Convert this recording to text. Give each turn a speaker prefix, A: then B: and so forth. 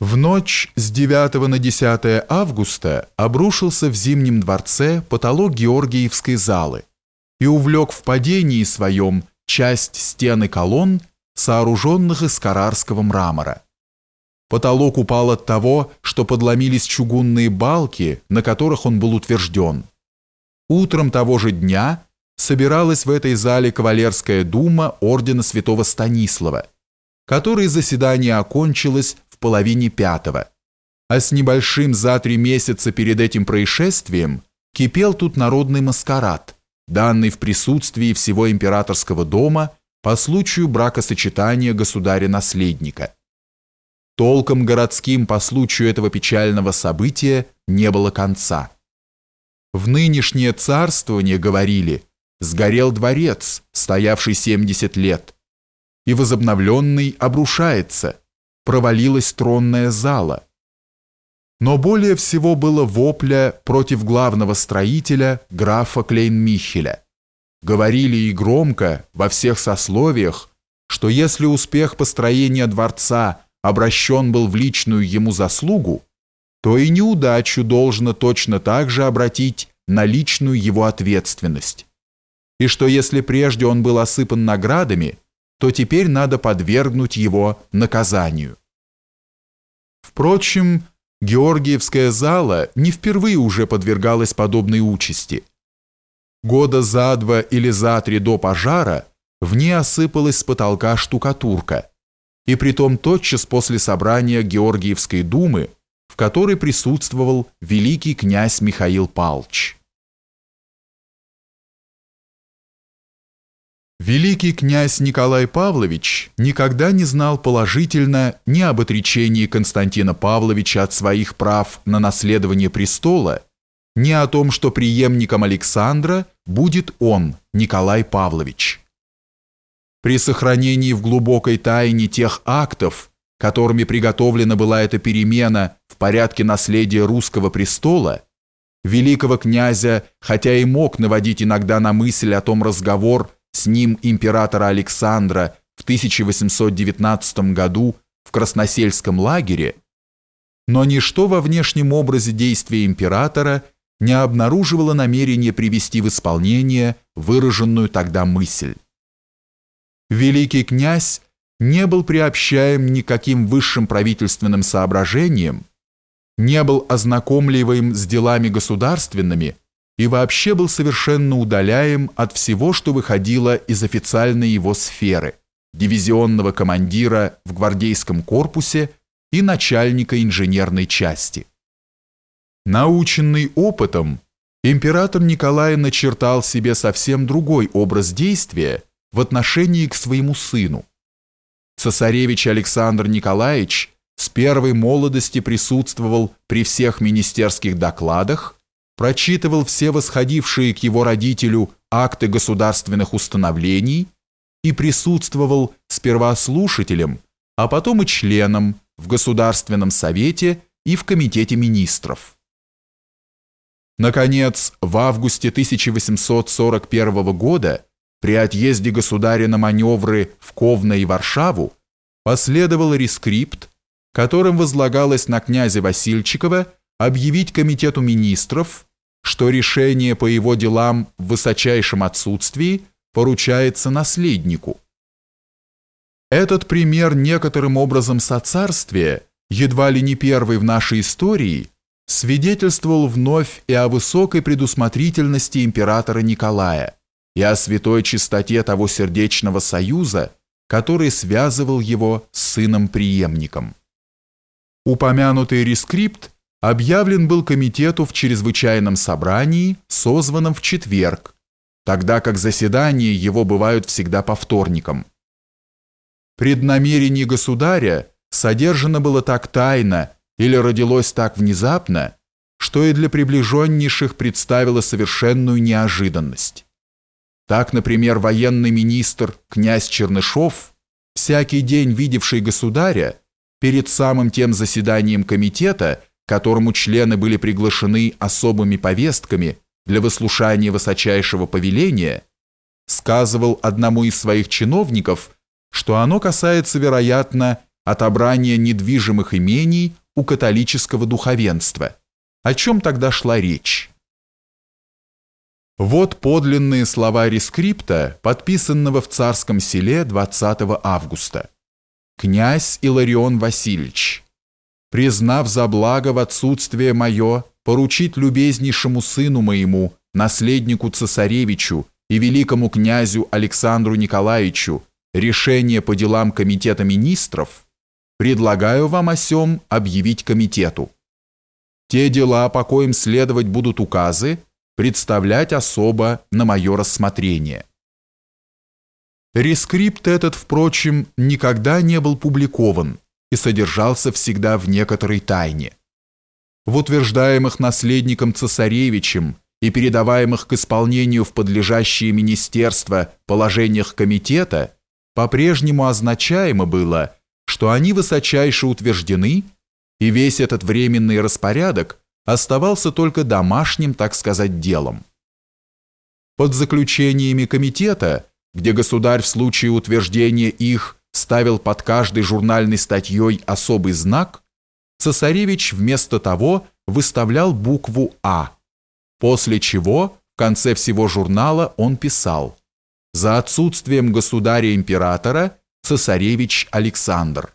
A: В ночь с 9 на 10 августа обрушился в Зимнем дворце потолок Георгиевской залы и увлек в падении своем часть стены колонн, сооруженных из карарского мрамора. Потолок упал от того, что подломились чугунные балки, на которых он был утвержден. Утром того же дня собиралась в этой зале кавалерская дума ордена святого Станислава, которой заседание окончилось половине пятого, а с небольшим за три месяца перед этим происшествием кипел тут народный маскарад, данный в присутствии всего императорского дома по случаю бракосочетания государя-наследника. Толком городским по случаю этого печального события не было конца. В нынешнее царствование, говорили, сгорел дворец, стоявший 70 лет, и возобновленный обрушается, провалилась тронная зала. Но более всего было вопля против главного строителя, графа Клейн-Михеля. Говорили и громко, во всех сословиях, что если успех построения дворца обращен был в личную ему заслугу, то и неудачу должно точно так же обратить на личную его ответственность. И что если прежде он был осыпан наградами, то теперь надо подвергнуть его наказанию. Впрочем, Георгиевская зала не впервые уже подвергалась подобной участи. Года за два или за три до пожара в ней осыпалась с потолка штукатурка, и притом тотчас после собрания Георгиевской думы, в которой присутствовал великий князь Михаил Палч. Великий князь Николай Павлович никогда не знал положительно ни об отречении Константина Павловича от своих прав на наследование престола, ни о том, что преемником Александра будет он, Николай Павлович. При сохранении в глубокой тайне тех актов, которыми приготовлена была эта перемена в порядке наследия русского престола, великого князя, хотя и мог наводить иногда на мысль о том разговор, с ним императора Александра в 1819 году в Красносельском лагере, но ничто во внешнем образе действия императора не обнаруживало намерения привести в исполнение выраженную тогда мысль. Великий князь не был приобщаем никаким высшим правительственным соображениям, не был ознакомливаем с делами государственными, и вообще был совершенно удаляем от всего, что выходило из официальной его сферы, дивизионного командира в гвардейском корпусе и начальника инженерной части. Наученный опытом, император Николай начертал себе совсем другой образ действия в отношении к своему сыну. Цесаревич Александр Николаевич с первой молодости присутствовал при всех министерских докладах, прочитывал все восходившие к его родителю акты государственных установлений и присутствовал сперва слушателем, а потом и членом в Государственном совете и в Комитете министров. Наконец, в августе 1841 года при отъезде государя на маневры в Ковно и Варшаву последовал рескрипт, которым возлагалось на князя Васильчикова объявить Комитету министров что решение по его делам в высочайшем отсутствии поручается наследнику. Этот пример некоторым образом соцарствия, едва ли не первый в нашей истории, свидетельствовал вновь и о высокой предусмотрительности императора Николая, и о святой чистоте того сердечного союза, который связывал его с сыном-преемником. Упомянутый рескрипт объявлен был комитету в чрезвычайном собрании, созванном в четверг, тогда как заседания его бывают всегда по вторникам. Преднамерение государя содержано было так тайно или родилось так внезапно, что и для приближеннейших представило совершенную неожиданность. Так, например, военный министр князь Чернышов, всякий день видевший государя, перед самым тем заседанием комитета – которому члены были приглашены особыми повестками для выслушания высочайшего повеления, сказывал одному из своих чиновников, что оно касается, вероятно, отобрание недвижимых имений у католического духовенства, о чем тогда шла речь. Вот подлинные слова рескрипта, подписанного в царском селе 20 августа. «Князь Иларион Васильевич, признав за благо в отсутствие мое, поручить любезнейшему сыну моему, наследнику цесаревичу и великому князю Александру Николаевичу решение по делам комитета министров, предлагаю вам о сем объявить комитету. Те дела, по коим следовать будут указы, представлять особо на мое рассмотрение. Рескрипт этот, впрочем, никогда не был публикован и содержался всегда в некоторой тайне. В утверждаемых наследником цесаревичем и передаваемых к исполнению в подлежащие министерства положениях комитета по-прежнему означаемо было, что они высочайше утверждены, и весь этот временный распорядок оставался только домашним, так сказать, делом. Под заключениями комитета, где государь в случае утверждения их ставил под каждой журнальной статьей особый знак, цесаревич вместо того выставлял букву «А», после чего в конце всего журнала он писал «За отсутствием государя-императора цесаревич Александр».